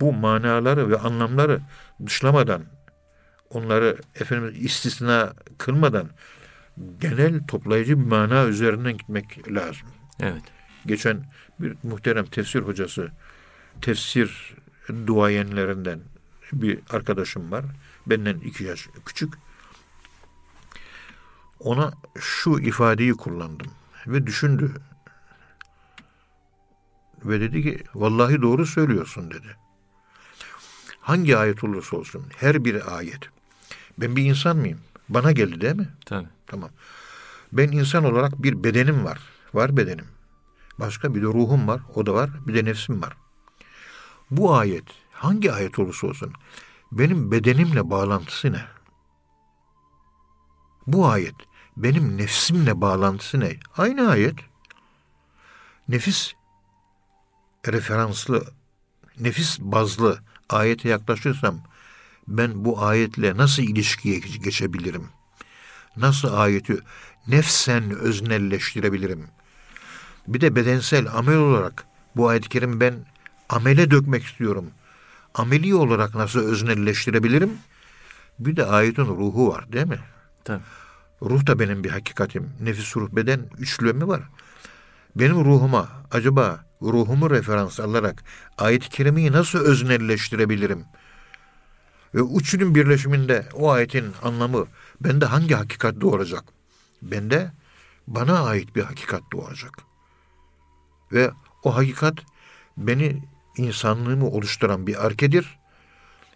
bu manaları ve anlamları dışlamadan, onları efendim istisna kılmadan genel toplayıcı bir mana üzerinden gitmek lazım. Evet. Geçen bir muhterem tefsir hocası, tefsir duayenlerinden bir arkadaşım var. Benden iki yaş küçük. Ona şu ifadeyi kullandım ve düşündü. Ve dedi ki vallahi doğru söylüyorsun dedi. Hangi ayet olursa olsun her bir ayet. Ben bir insan mıyım? Bana geldi değil mi? Tabii. Tamam. Ben insan olarak bir bedenim var. Var bedenim. Başka bir de ruhum var. O da var. Bir de nefsim var. Bu ayet hangi ayet olursa olsun benim bedenimle bağlantısı ne? Bu ayet benim nefsimle bağlantısı ne? Aynı ayet. Nefis referanslı, nefis bazlı ayete yaklaşırsam ben bu ayetle nasıl ilişkiye geçebilirim? Nasıl ayeti nefsen öznelleştirebilirim? Bir de bedensel amel olarak bu ayet-i kerim ben amele dökmek istiyorum. Ameli olarak nasıl öznelleştirebilirim? Bir de ayetin ruhu var değil mi? Tabii. Ruh da benim bir hakikatim. Nefis, ruh, beden üçlü var? Benim ruhuma acaba ruhumu referans alarak ayet-i kerimeyi nasıl öznelleştirebilirim? Ve üçünün birleşiminde o ayetin anlamı bende hangi hakikat doğuracak? Bende bana ait bir hakikat doğacak. Ve o hakikat beni insanlığımı oluşturan bir arkedir.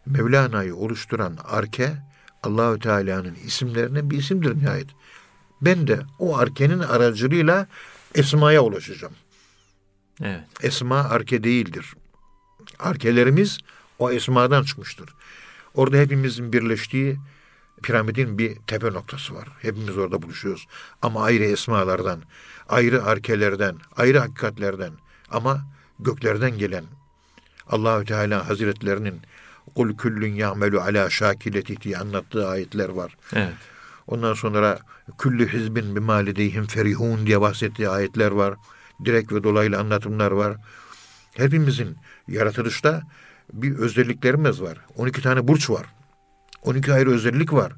Mevlana'yı oluşturan arke Allahü Teala'nın isimlerine bir isimdir nihayet. Ben de o arkenin aracılığıyla esmaya ulaşacağım. Evet. Esma arke değildir. Arkelerimiz o esmadan çıkmıştır. Orada hepimizin birleştiği piramidin bir tepe noktası var. Hepimiz orada buluşuyoruz. Ama ayrı esmalardan, ayrı arkelerden, ayrı hakikatlerden ama göklerden gelen Allahü Teala Hazretlerinin kul küllün ya'melu ala şakileti diye anlattığı ayetler var. Evet. Ondan sonra küllü hizbin bima ledeyhim ferihun diye bahsettiği ayetler var. Direkt ve dolaylı anlatımlar var. Hepimizin yaratılışta bir özelliklerimiz var. 12 tane burç var. 12 ayrı özellik var.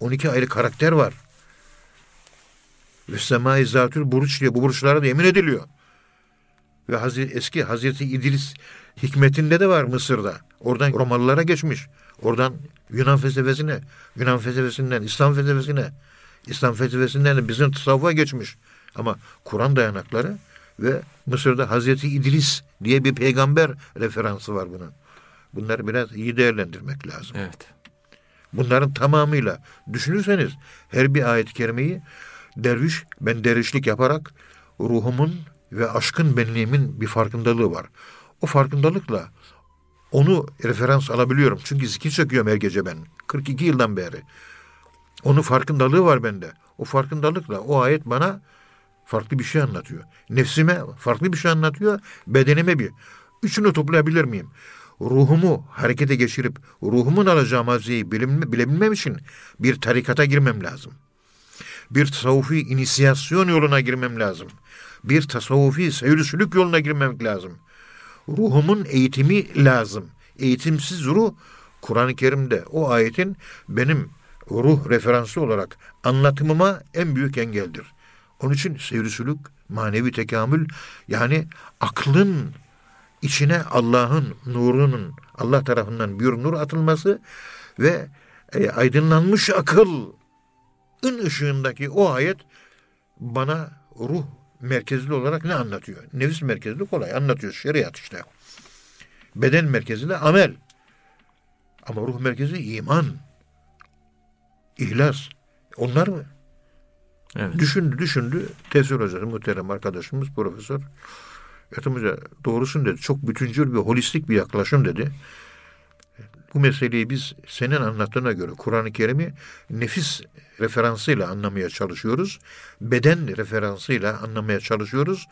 12 ayrı karakter var. Ve semai zatül buruç diye bu burçlara da emin ediliyor. Ve Hazreti, eski Hazreti İdris hikmetinde de var Mısır'da. Oradan Romalılara geçmiş. Oradan Yunan felsefesine, Yunan felsefesinden İslam felsefesine, İslam felsefesinden de bizim tasavvufa geçmiş. Ama Kur'an dayanakları ve Mısır'da Hazreti İdris diye bir peygamber referansı var bunun. Bunları biraz iyi değerlendirmek lazım. Evet. Bunların tamamıyla düşünürseniz her bir ayet-i kerimeyi derviş, ben dervişlik yaparak ruhumun ve aşkın benliğimin bir farkındalığı var. O farkındalıkla onu referans alabiliyorum. Çünkü zikir söküyorum her gece ben. 42 yıldan beri. Onun farkındalığı var bende. O farkındalıkla o ayet bana farklı bir şey anlatıyor. Nefsime farklı bir şey anlatıyor. Bedenime bir. Üçünü toplayabilir miyim? Ruhumu harekete geçirip ruhumun alacağı maziyi bilebilme, bilebilmem için bir tarikata girmem lazım. Bir tasavvufi inisiyasyon yoluna girmem lazım. Bir tasavvufi seyir yoluna girmem lazım ruhumun eğitimi lazım. Eğitimsiz ruh Kur'an-ı Kerim'de o ayetin benim ruh referansı olarak anlatımıma en büyük engeldir. Onun için seyrisülük, manevi tekamül yani aklın içine Allah'ın nurunun Allah tarafından bir nur atılması ve e, aydınlanmış akılın ışığındaki o ayet bana ruh merkezli olarak ne anlatıyor? Nefis merkezli kolay anlatıyor. Şeriat işte. Beden merkezli de amel. Ama ruh merkezi iman. İhlas. Onlar mı? Evet. Düşündü düşündü. Tefsir hocası muhterem arkadaşımız profesör. Ethem Hoca doğrusun dedi. Çok bütüncül ve holistik bir yaklaşım dedi. Bu meseleyi biz senin anlattığına göre Kur'an-ı Kerim'i nefis referansıyla anlamaya çalışıyoruz. Beden referansıyla anlamaya çalışıyoruz.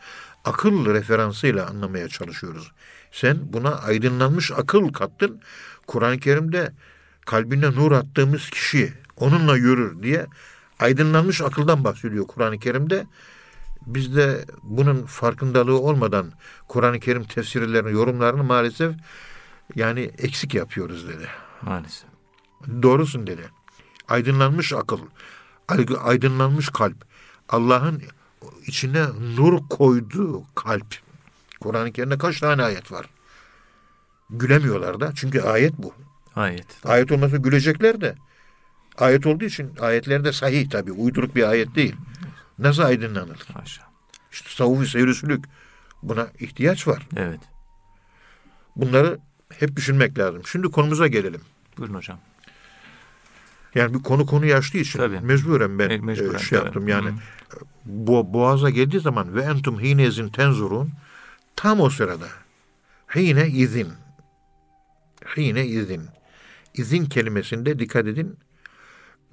Akıl referansıyla anlamaya çalışıyoruz. Sen buna aydınlanmış akıl kattın. Kur'an-ı Kerim'de kalbine nur attığımız kişi onunla yürür diye aydınlanmış akıldan bahsediyor Kur'an-ı Kerim'de. Biz de bunun farkındalığı olmadan Kur'an-ı Kerim tefsirlerini, yorumlarını maalesef yani eksik yapıyoruz dedi. Maalesef. Doğrusun dedi. Aydınlanmış akıl, aydınlanmış kalp, Allah'ın içine nur koyduğu kalp. Kur'an-ı Kerim'de kaç tane ayet var? Gülemiyorlar da çünkü ayet bu. Ayet. Ayet olmasa gülecekler de. Ayet olduğu için ayetlerde sahih tabi. Uyduruk bir ayet değil. Nasıl aydınlanır? Maşallah. İşte tasavvufi seyrisülük. Buna ihtiyaç var. Evet. Bunları hep düşünmek lazım. Şimdi konumuza gelelim. Buyurun hocam. Yani bir konu konuyu açtığı için Tabii. mecburen ben Me- mecburen, e, şey tabii. yaptım. Yani Hı. bu boğaza geldiği zaman ve entum hinezin tenzurun tam o sırada hine izin hine izin izin kelimesinde dikkat edin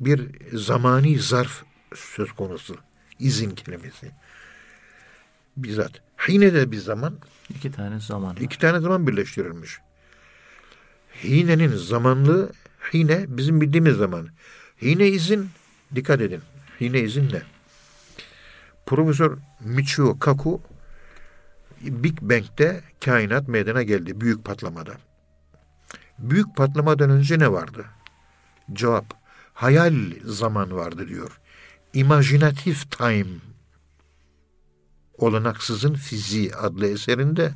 bir zamani zarf söz konusu. İzin kelimesi. Bizzat. Hine de bir zaman, İki tane zaman. var. iki tane zaman birleştirilmiş. Hinenin zamanlığı, hine bizim bildiğimiz zaman. Hine izin, dikkat edin. Hine izin ne? Profesör Michio Kaku, Big Bang'de kainat meydana geldi. Büyük patlamada. Büyük patlamadan önce ne vardı? Cevap, hayal zaman vardı diyor. Imaginative Time olanaksızın fiziği adlı eserinde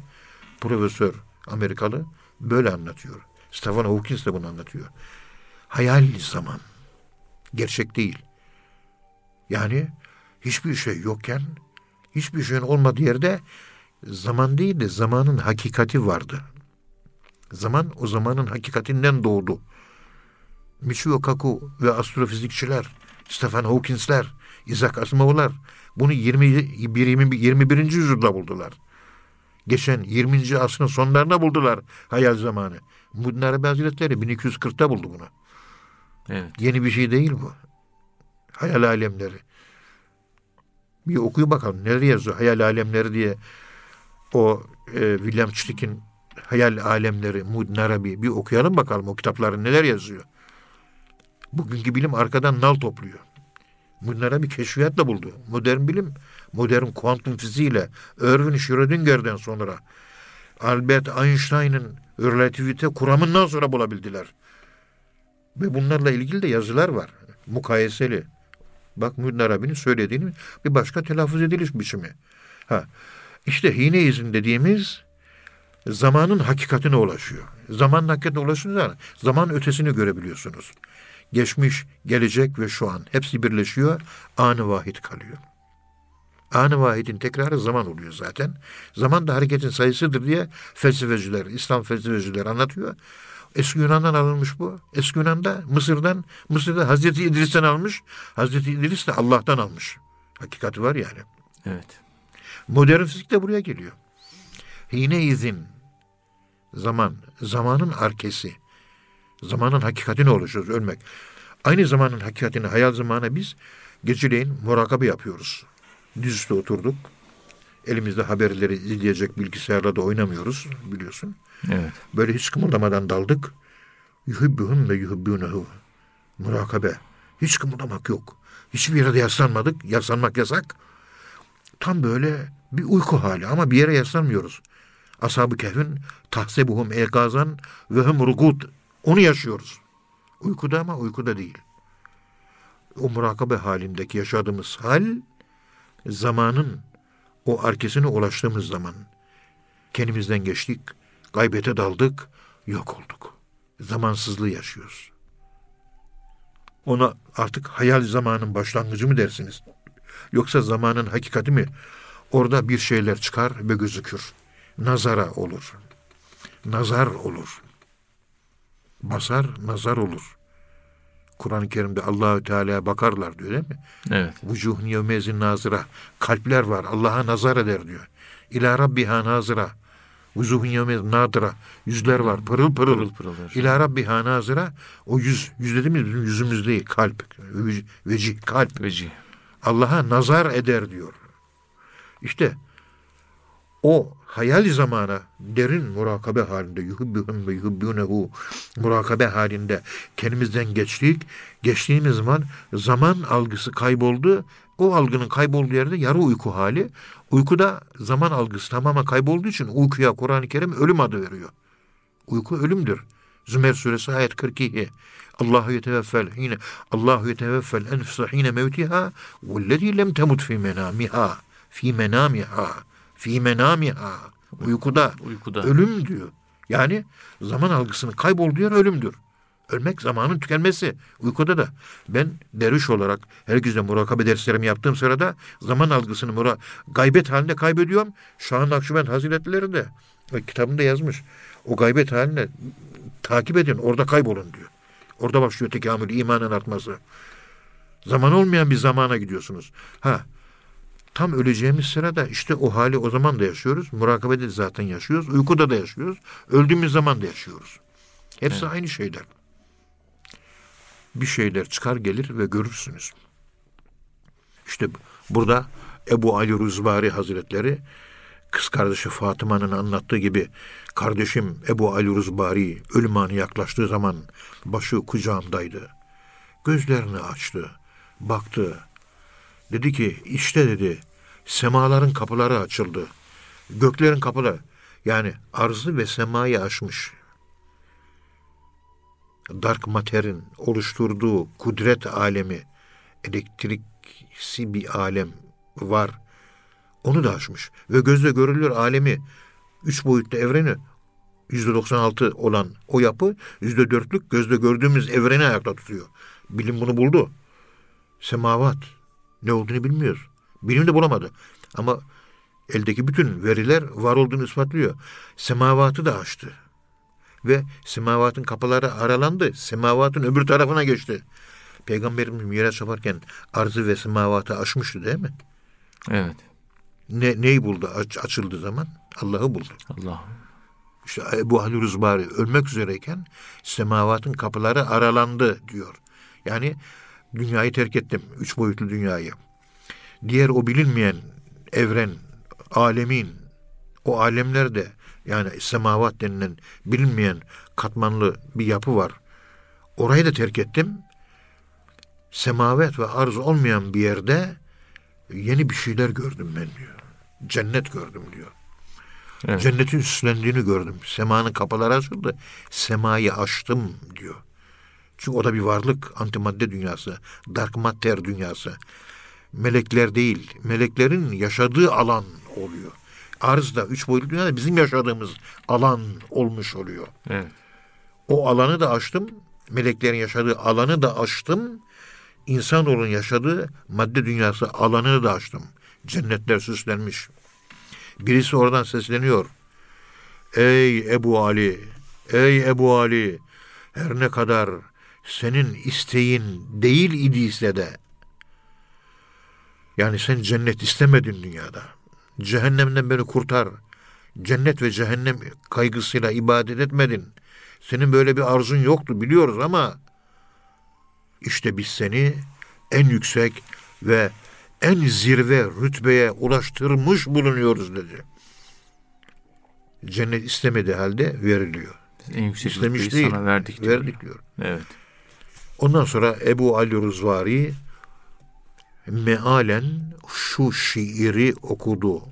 profesör Amerikalı böyle anlatıyor. Stephen Hawking de bunu anlatıyor. Hayal zaman. Gerçek değil. Yani hiçbir şey yokken, hiçbir şeyin olmadığı yerde zaman değil de zamanın hakikati vardı. Zaman o zamanın hakikatinden doğdu. Michio Kaku ve astrofizikçiler, Stephen Hawking'ler, Isaac Asimov'lar bunu 20, 20, 21. yüzyılda buldular. Geçen 20. asrın sonlarına buldular hayal zamanı. Muddin Arabi Hazretleri 1240'ta buldu bunu. Evet. Yeni bir şey değil bu. Hayal alemleri. Bir okuyu bakalım. Nerede yazıyor hayal alemleri diye. O e, William Çitik'in hayal alemleri, Muddin Arabi. Bir okuyalım bakalım o kitapların neler yazıyor. Bugünkü bilim arkadan nal topluyor. Bunlara bir keşfiyatla buldu. Modern bilim, modern kuantum fiziğiyle Erwin Schrödinger'den sonra Albert Einstein'ın relativite kuramından sonra bulabildiler. Ve bunlarla ilgili de yazılar var. Mukayeseli. Bak Müdün Arabi'nin söylediğini bir başka telaffuz ediliş biçimi. Ha, işte hine izin dediğimiz zamanın hakikatine ulaşıyor. Zamanın hakikatine ulaşınca zaman ötesini görebiliyorsunuz. Geçmiş, gelecek ve şu an hepsi birleşiyor. Anı vahid kalıyor. Anı vahidin tekrarı zaman oluyor zaten. Zaman da hareketin sayısıdır diye felsefeciler, İslam felsefeciler anlatıyor. Eski Yunan'dan alınmış bu. Eski Yunan'da Mısır'dan, Mısır'da Hazreti İdris'ten almış. Hazreti İdris de Allah'tan almış. Hakikati var yani. Evet. Modern fizik de buraya geliyor. Hine izin. Zaman. Zamanın arkesi. Zamanın hakikatine oluşuyoruz ölmek. Aynı zamanın hakikatini hayal zamanı biz geceleyin murakabe yapıyoruz. Dizüstü oturduk. Elimizde haberleri izleyecek bilgisayarla da oynamıyoruz biliyorsun. Evet. Böyle hiç kımıldamadan daldık. Yuhibbuhum ve yuhibbunehu. Murakabe. Hiç kımıldamak yok. Hiçbir yere de yaslanmadık. Yaslanmak yasak. Tam böyle bir uyku hali ama bir yere yaslanmıyoruz. Ashab-ı Kehf'in tahsebuhum ekazan ve hum rugud. Onu yaşıyoruz. Uykuda ama uykuda değil. O murakabe halindeki yaşadığımız hal zamanın o arkesine ulaştığımız zaman kendimizden geçtik, gaybete daldık, yok olduk. Zamansızlığı yaşıyoruz. Ona artık hayal zamanın başlangıcı mı dersiniz? Yoksa zamanın hakikati mi? Orada bir şeyler çıkar ve gözükür. Nazara olur. Nazar olur. Basar, nazar olur. Kur'an-ı Kerim'de Allahü Teala'ya bakarlar diyor değil mi? Evet. Vucuhun yevmezin nazıra. Kalpler var. Allah'a nazar eder diyor. İlâ rabbiha nazıra. Vuzuhun yevme nadra. Yüzler var pırıl pırıl. Pırıl pırıl şey. İlâ rabbiha nazıra. O yüz, yüz dediğimiz bizim yüzümüz değil. Kalp. Veci, veci kalp. Veci. Allah'a nazar eder diyor. İşte o hayal zamana derin murakabe halinde yuhibbuhum ve yuhibbunehu murakabe halinde kendimizden geçtik. Geçtiğimiz zaman zaman algısı kayboldu. O algının kaybolduğu yerde yarı uyku hali. Uykuda zaman algısı tamamen kaybolduğu için uykuya Kur'an-ı Kerim ölüm adı veriyor. Uyku ölümdür. Zümer suresi ayet 42. Allahu yeteveffel hine Allahu yeteveffel enfuse hine mevtiha vellezî lem temut fi menamiha fi menamiha fi menamiha uykuda Uykuda. ölüm diyor. Yani zaman algısının kaybolduğu yer ölümdür. Ölmek zamanın tükenmesi. Uykuda da ben derviş olarak herkese murakabe derslerimi yaptığım sırada zaman algısını mura gaybet halinde kaybediyorum. Şahan Nakşibend Hazretleri de kitabında yazmış. O gaybet haline takip edin orada kaybolun diyor. Orada başlıyor tekamül, imanın artması. Zaman olmayan bir zamana gidiyorsunuz. Ha, tam öleceğimiz sırada işte o hali o zaman da yaşıyoruz. Murakabede de zaten yaşıyoruz. Uykuda da yaşıyoruz. Öldüğümüz zaman da yaşıyoruz. Hepsi aynı şeyler. Bir şeyler çıkar gelir ve görürsünüz. İşte burada Ebu Ali Ruzbari Hazretleri kız kardeşi Fatıma'nın anlattığı gibi kardeşim Ebu Ali Ruzbari ölüm anı yaklaştığı zaman başı kucağımdaydı. Gözlerini açtı, baktı. Dedi ki işte dedi semaların kapıları açıldı. Göklerin kapıları yani arzı ve semayı aşmış. Dark Matter'in oluşturduğu kudret alemi, elektriksi bir alem var. Onu da aşmış. Ve gözle görülür alemi, üç boyutlu evreni, yüzde 96 olan o yapı, yüzde dörtlük gözle gördüğümüz evreni ayakta tutuyor. Bilim bunu buldu. Semavat. Ne olduğunu bilmiyoruz. Bilim de bulamadı. Ama eldeki bütün veriler var olduğunu ispatlıyor. Semavatı da açtı. Ve semavatın kapıları aralandı. Semavatın öbür tarafına geçti. Peygamberimiz miras yaparken arzı ve semavatı aşmıştı değil mi? Evet. Ne, neyi buldu aç, açıldığı zaman? Allah'ı buldu. Allah. İşte Ebu Ali Ruzbari ölmek üzereyken semavatın kapıları aralandı diyor. Yani dünyayı terk ettim. Üç boyutlu dünyayı. Diğer o bilinmeyen evren, alemin, o alemlerde yani semavat denilen bilinmeyen katmanlı bir yapı var. Orayı da terk ettim. Semavet ve arz olmayan bir yerde yeni bir şeyler gördüm ben diyor. Cennet gördüm diyor. Evet. Cennetin süslendiğini gördüm. Semanın kapıları açıldı. Semayı açtım diyor. Çünkü o da bir varlık. Antimadde dünyası. Dark matter dünyası. Melekler değil. Meleklerin yaşadığı alan oluyor. Arz da üç boyutlu dünyada bizim yaşadığımız alan olmuş oluyor. Evet. O alanı da açtım. Meleklerin yaşadığı alanı da açtım. İnsanoğlunun yaşadığı madde dünyası alanını da açtım. Cennetler süslenmiş. Birisi oradan sesleniyor. Ey Ebu Ali, ey Ebu Ali, her ne kadar senin isteğin değil idiyse de, yani sen cennet istemedin dünyada. Cehennemden beni kurtar. Cennet ve cehennem kaygısıyla ibadet etmedin. Senin böyle bir arzun yoktu biliyoruz ama işte biz seni en yüksek ve en zirve rütbeye ulaştırmış bulunuyoruz dedi. Cennet istemediği halde veriliyor. Biz en yüksek İstemiş değil. sana verdik diyor. Verdik diyor. Evet. Ondan sonra Ebu Ali Ruzvari mealen şu şiiri okudu.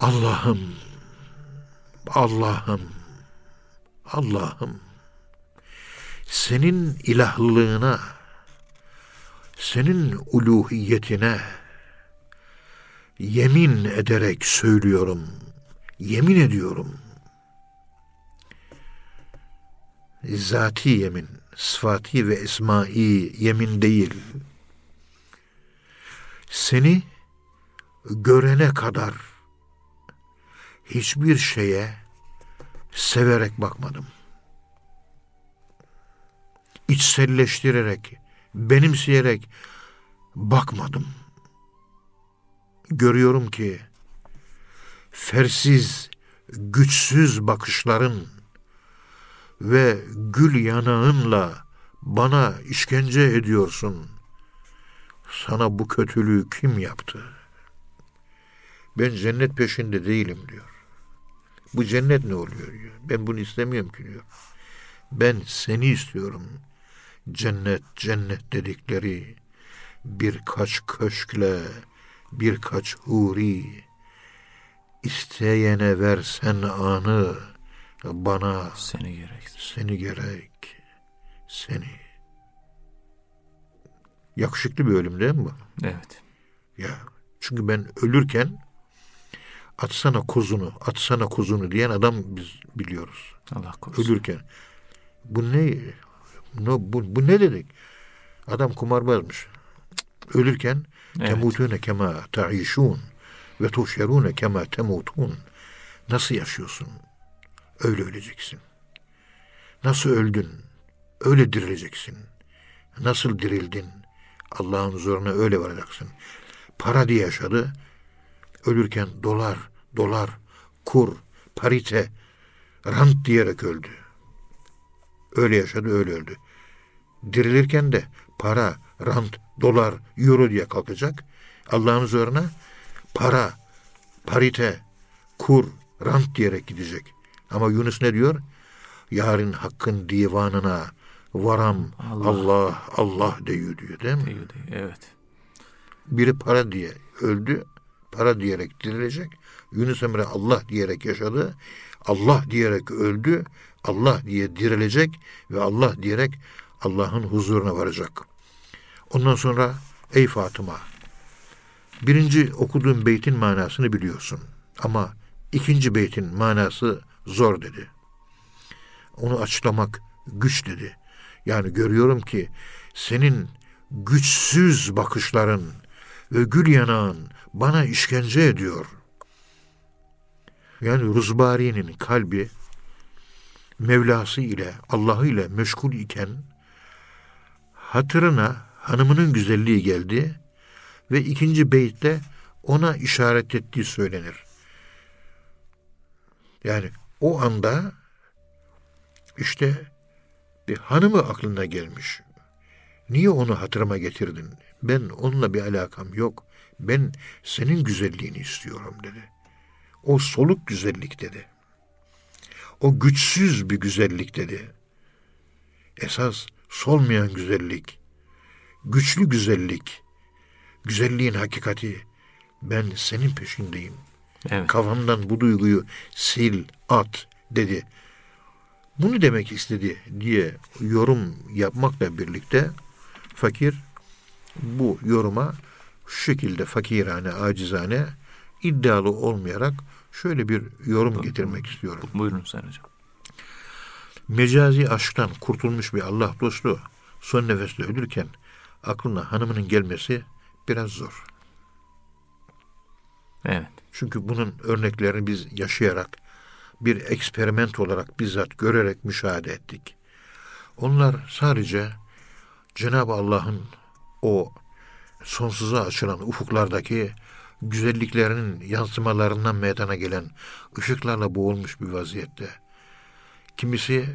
Allah'ım, Allah'ım, Allah'ım senin ilahlığına, senin uluhiyetine yemin ederek söylüyorum. Yemin ediyorum. Zati yemin, sıfati ve esmai yemin değil. Seni görene kadar hiçbir şeye severek bakmadım. İçselleştirerek, benimseyerek bakmadım. Görüyorum ki fersiz, güçsüz bakışların ve gül yanağınla bana işkence ediyorsun. Sana bu kötülüğü kim yaptı? Ben cennet peşinde değilim diyor. Bu cennet ne oluyor diyor. Ben bunu istemiyorum ki diyor. Ben seni istiyorum. Cennet, cennet dedikleri birkaç köşkle, birkaç huri, isteyene versen anı, bana seni gerek. Seni gerek. Seni. Yakışıklı bir ölüm değil mi bu? Evet. Ya çünkü ben ölürken atsana kuzunu, atsana kuzunu diyen adam biz biliyoruz. Allah korusun. Ölürken. Bu ne? No, bu, bu ne dedik? Adam kumarbazmış. Ölürken evet. temutune kema ta'işun ve tuşerune kema temutun. Nasıl yaşıyorsun? Öyle öleceksin. Nasıl öldün? Öyle dirileceksin. Nasıl dirildin? Allah'ın huzuruna öyle varacaksın. Para diye yaşadı. Ölürken dolar, dolar, kur, parite, rant diyerek öldü. Öyle yaşadı, öyle öldü. Dirilirken de para, rant, dolar, euro diye kalkacak. Allah'ın huzuruna para, parite, kur, rant diyerek gidecek. Ama Yunus ne diyor? Yarın hakkın divanına varam Allah Allah, Allah diyor diyor değil mi? Diyor, diyor, evet. Biri para diye öldü. Para diyerek dirilecek. Yunus Emre Allah diyerek yaşadı. Allah diyerek öldü. Allah diye dirilecek ve Allah diyerek Allah'ın huzuruna varacak. Ondan sonra ey Fatıma birinci okuduğum beytin manasını biliyorsun. Ama ikinci beytin manası zor dedi. Onu açıklamak güç dedi. Yani görüyorum ki senin güçsüz bakışların ve gül yanağın bana işkence ediyor. Yani Ruzbari'nin kalbi Mevlası ile Allah'ı ile meşgul iken hatırına hanımının güzelliği geldi ve ikinci beytte ona işaret ettiği söylenir. Yani o anda işte bir hanımı aklına gelmiş. Niye onu hatırıma getirdin? Ben onunla bir alakam yok. Ben senin güzelliğini istiyorum dedi. O soluk güzellik dedi. O güçsüz bir güzellik dedi. Esas solmayan güzellik, güçlü güzellik, güzelliğin hakikati ben senin peşindeyim. Evet. Kafamdan bu duyguyu sil, at dedi. Bunu demek istedi diye yorum yapmakla birlikte fakir bu yoruma şu şekilde fakirane, acizane, iddialı olmayarak şöyle bir yorum getirmek istiyorum. Buyurun Sayın Hocam. Mecazi aşktan kurtulmuş bir Allah dostu son nefeste ölürken aklına hanımının gelmesi biraz zor. Evet. Çünkü bunun örneklerini biz yaşayarak bir eksperiment olarak bizzat görerek müşahede ettik. Onlar sadece Cenab-ı Allah'ın o sonsuza açılan ufuklardaki güzelliklerinin yansımalarından meydana gelen ışıklarla boğulmuş bir vaziyette. Kimisi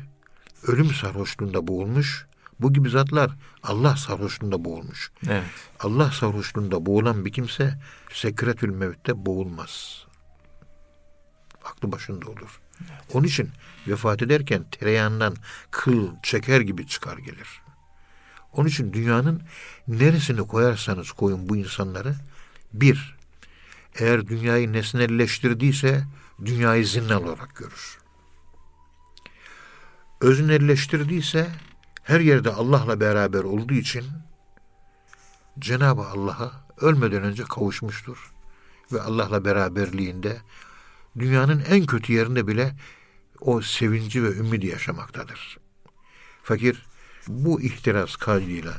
ölüm sarhoşluğunda boğulmuş, bu gibi zatlar Allah sarhoşluğunda boğulmuş. Evet. Allah sarhoşluğunda boğulan bir kimse sekretül mevtte boğulmaz. Aklı başında olur. Evet. Onun için vefat ederken tereyağından kıl çeker gibi çıkar gelir. Onun için dünyanın neresini koyarsanız koyun bu insanları bir, eğer dünyayı nesnelleştirdiyse dünyayı zinnal olarak görür. Öznelleştirdiyse her yerde Allah'la beraber olduğu için Cenab-ı Allah'a ölmeden önce kavuşmuştur. Ve Allah'la beraberliğinde dünyanın en kötü yerinde bile o sevinci ve ümidi yaşamaktadır. Fakir bu ihtiras kaydıyla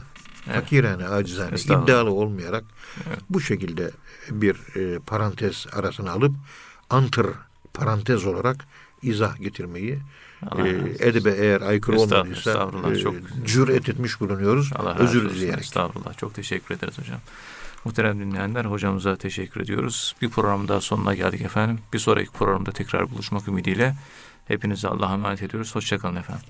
evet. fakirane, acizane, iddialı olmayarak evet. bu şekilde bir e, parantez arasına alıp antır parantez olarak izah getirmeyi e, edebe eğer aykırı olmadıysa e, cüret etmiş bulunuyoruz. Allah Özür dileyerek. Estağfurullah. Çok teşekkür ederiz hocam. Muhterem dinleyenler hocamıza teşekkür ediyoruz. Bir programın daha sonuna geldik efendim. Bir sonraki programda tekrar buluşmak ümidiyle hepinize Allah'a emanet ediyoruz. Hoşçakalın efendim.